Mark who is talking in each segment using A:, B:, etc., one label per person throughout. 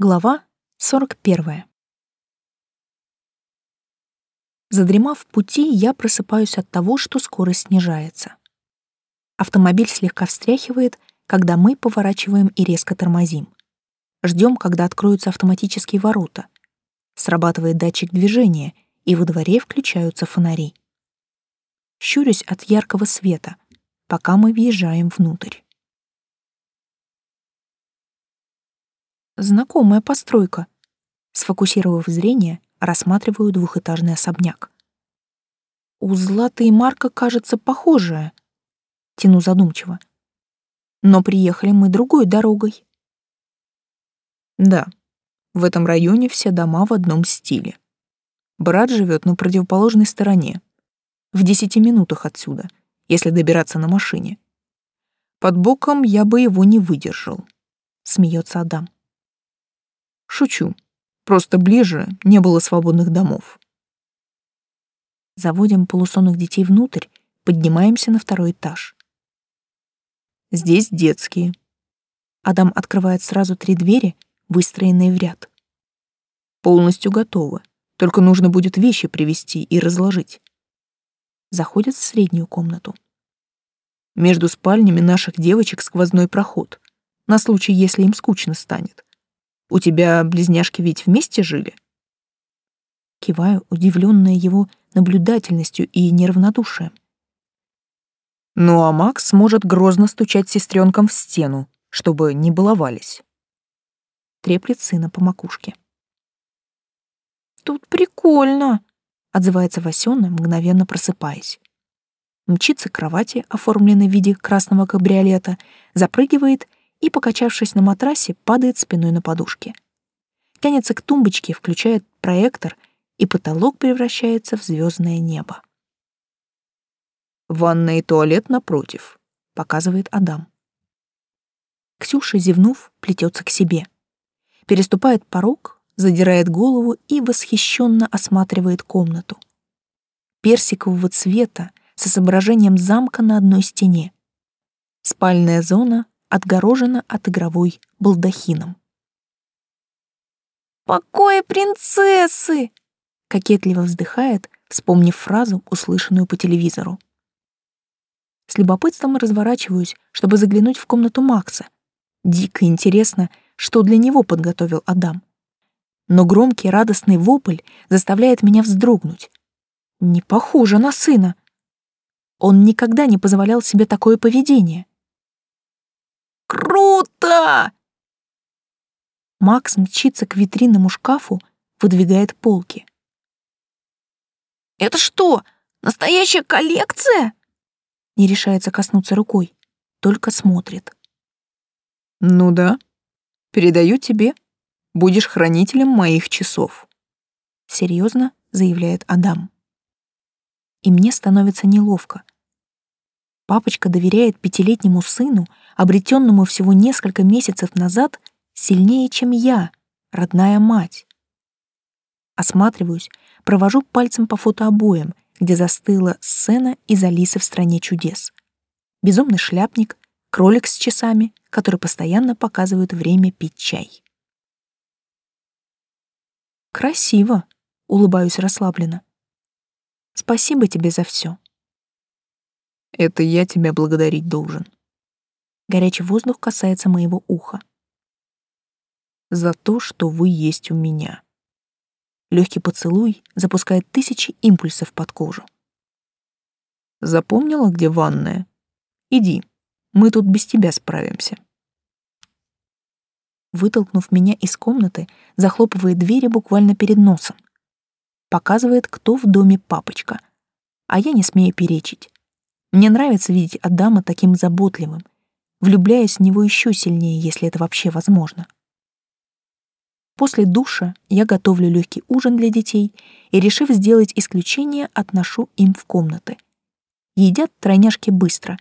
A: Глава 41. Задремав в пути, я просыпаюсь от того, что скорость снижается. Автомобиль слегка встряхивает, когда мы поворачиваем и резко тормозим. Ждем, когда откроются автоматические ворота. Срабатывает датчик движения, и во дворе включаются фонари. Щурюсь от яркого света, пока мы въезжаем внутрь. Знакомая постройка. Сфокусировав зрение, рассматриваю двухэтажный особняк. У Златы и Марка, кажется, похожая. Тяну задумчиво. Но приехали мы другой дорогой. Да, в этом районе все дома в одном стиле. Брат живет на противоположной стороне, в десяти минутах отсюда, если добираться на машине. Под боком я бы его не выдержал. Смеется Адам. Шучу. Просто ближе не было свободных домов. Заводим полусонных детей внутрь, поднимаемся на второй этаж. Здесь детские. Адам открывает сразу три двери, выстроенные в ряд. Полностью готовы. Только нужно будет вещи привезти и разложить. Заходят в среднюю комнату. Между спальнями наших девочек сквозной проход, на случай, если им скучно станет. У тебя близняшки ведь вместе жили? Киваю, удивленная его наблюдательностью и неравнодушием. Ну а Макс может грозно стучать сестренкам в стену, чтобы не баловались. Треплет сына по макушке. «Тут прикольно», — отзывается Васёна, мгновенно просыпаясь. Мчится к кровати, оформленной в виде красного кабриолета, запрыгивает и, покачавшись на матрасе, падает спиной на подушке. Тянется к тумбочке, включает проектор, и потолок превращается в звездное небо. «Ванна и туалет напротив», — показывает Адам. Ксюша, зевнув, плетется к себе. Переступает порог, задирает голову и восхищенно осматривает комнату. Персикового цвета с изображением замка на одной стене. Спальная зона отгорожена от игровой балдахином. «Покои принцессы!» — кокетливо вздыхает, вспомнив фразу, услышанную по телевизору. С любопытством разворачиваюсь, чтобы заглянуть в комнату Макса. Дико интересно, что для него подготовил Адам. Но громкий радостный вопль заставляет меня вздрогнуть. Не похоже на сына. Он никогда не позволял себе такое поведение. Круто!» Макс мчится к витринному шкафу, выдвигает полки. «Это что, настоящая коллекция?» Не решается коснуться рукой, только смотрит. «Ну да, передаю тебе. Будешь хранителем моих часов», — серьезно заявляет Адам. И мне становится неловко — Папочка доверяет пятилетнему сыну, обретенному всего несколько месяцев назад, сильнее, чем я, родная мать. Осматриваюсь, провожу пальцем по фотообоям, где застыла сцена из Алисы в «Стране чудес». Безумный шляпник, кролик с часами, который постоянно показывают время пить чай. «Красиво», — улыбаюсь расслабленно. «Спасибо тебе за все. Это я тебя благодарить должен. Горячий воздух касается моего уха. За то, что вы есть у меня. Легкий поцелуй запускает тысячи импульсов под кожу. Запомнила, где ванная? Иди, мы тут без тебя справимся. Вытолкнув меня из комнаты, захлопывает двери буквально перед носом. Показывает, кто в доме папочка, а я не смею перечить. Мне нравится видеть Адама таким заботливым, влюбляясь в него еще сильнее, если это вообще возможно. После душа я готовлю легкий ужин для детей и, решив сделать исключение, отношу им в комнаты. Едят тройняшки быстро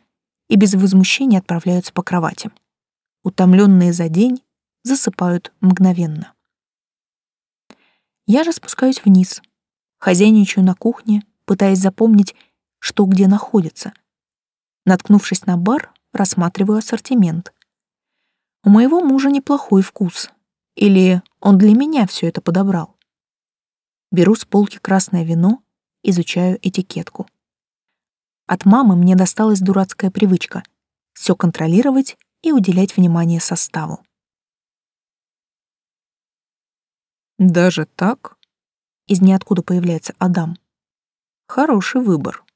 A: и без возмущения отправляются по кроватям. Утомленные за день засыпают мгновенно. Я же спускаюсь вниз, хозяйничаю на кухне, пытаясь запомнить, что где находится. Наткнувшись на бар, рассматриваю ассортимент. У моего мужа неплохой вкус. Или он для меня все это подобрал? Беру с полки красное вино, изучаю этикетку. От мамы мне досталась дурацкая привычка — все контролировать и уделять внимание составу.
B: «Даже так?»
A: Из ниоткуда появляется Адам.
B: «Хороший выбор».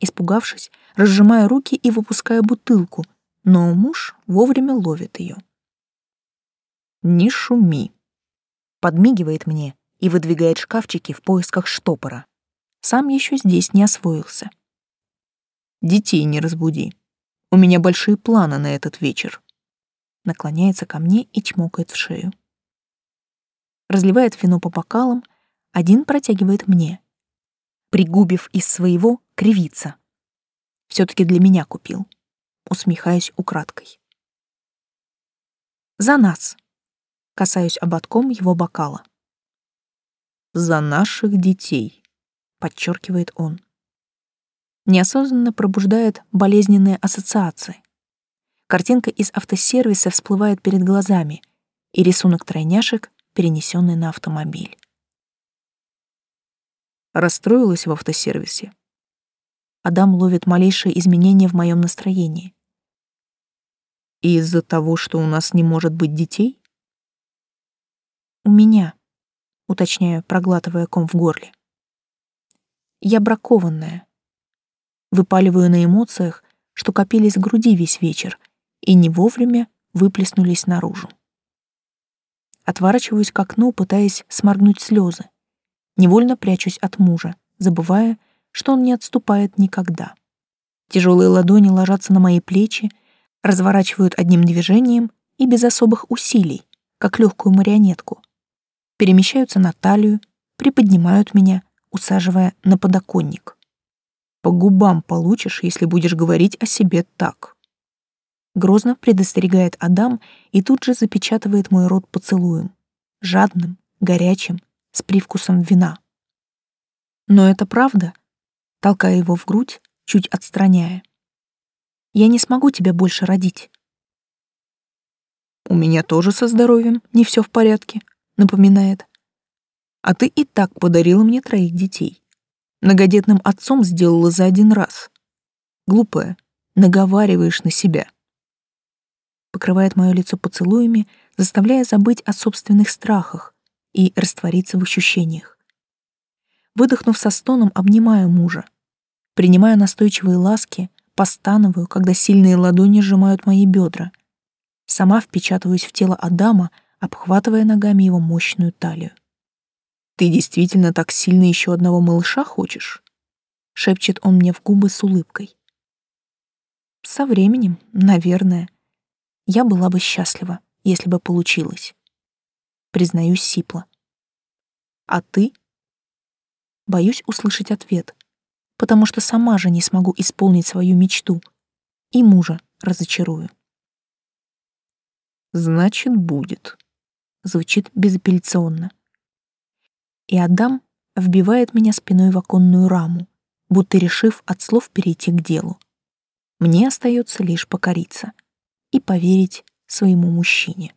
A: Испугавшись, разжимаю руки и выпускаю бутылку, но муж вовремя ловит ее.
B: «Не шуми», —
A: подмигивает мне и выдвигает шкафчики в поисках штопора. Сам еще здесь не освоился.
B: «Детей не разбуди. У меня большие планы на этот вечер».
A: Наклоняется ко мне и чмокает в шею. Разливает вино по бокалам, один протягивает мне. Пригубив из своего, кривится. все таки для меня купил. Усмехаюсь украдкой. «За нас!» Касаюсь ободком его бокала.
B: «За наших детей!»
A: подчеркивает он. Неосознанно пробуждает болезненные ассоциации. Картинка из автосервиса всплывает перед глазами, и рисунок тройняшек, перенесенный на автомобиль.
B: Расстроилась в автосервисе.
A: Адам ловит малейшие изменения в моем настроении.
B: И из-за того, что у нас не может быть детей?
A: У меня, уточняю, проглатывая ком в горле. Я бракованная. Выпаливаю на эмоциях, что копились в груди весь вечер и не вовремя выплеснулись наружу. Отворачиваюсь к окну, пытаясь сморгнуть слезы. Невольно прячусь от мужа, забывая, что он не отступает никогда. Тяжелые ладони ложатся на мои плечи, разворачивают одним движением и без особых усилий, как легкую марионетку. Перемещаются на талию, приподнимают меня, усаживая на подоконник.
B: «По губам получишь, если будешь говорить о себе так».
A: Грозно предостерегает Адам и тут же запечатывает мой рот поцелуем. Жадным, горячим, с привкусом вина. Но это правда, толкая его в грудь, чуть отстраняя. Я не смогу тебя больше родить.
B: У меня тоже со здоровьем не все в порядке, напоминает. А ты и так подарила мне троих детей. Многодетным отцом сделала за один раз. Глупая, наговариваешь на себя.
A: Покрывает мое лицо поцелуями, заставляя забыть о собственных страхах и раствориться в ощущениях. Выдохнув со стоном, обнимаю мужа. Принимаю настойчивые ласки, постановую, когда сильные ладони сжимают мои бедра. Сама впечатываюсь в тело Адама, обхватывая ногами его мощную талию.
B: «Ты действительно так сильно еще одного малыша хочешь?»
A: — шепчет он мне в губы с улыбкой. «Со временем, наверное. Я была бы счастлива, если бы получилось. Признаюсь сипло. А ты?» Боюсь услышать ответ, потому что сама же не смогу исполнить свою мечту и мужа разочарую.
B: «Значит, будет», — звучит безапелляционно
A: и Адам вбивает меня спиной в оконную раму, будто решив от слов перейти к делу. Мне остается лишь покориться и поверить своему мужчине.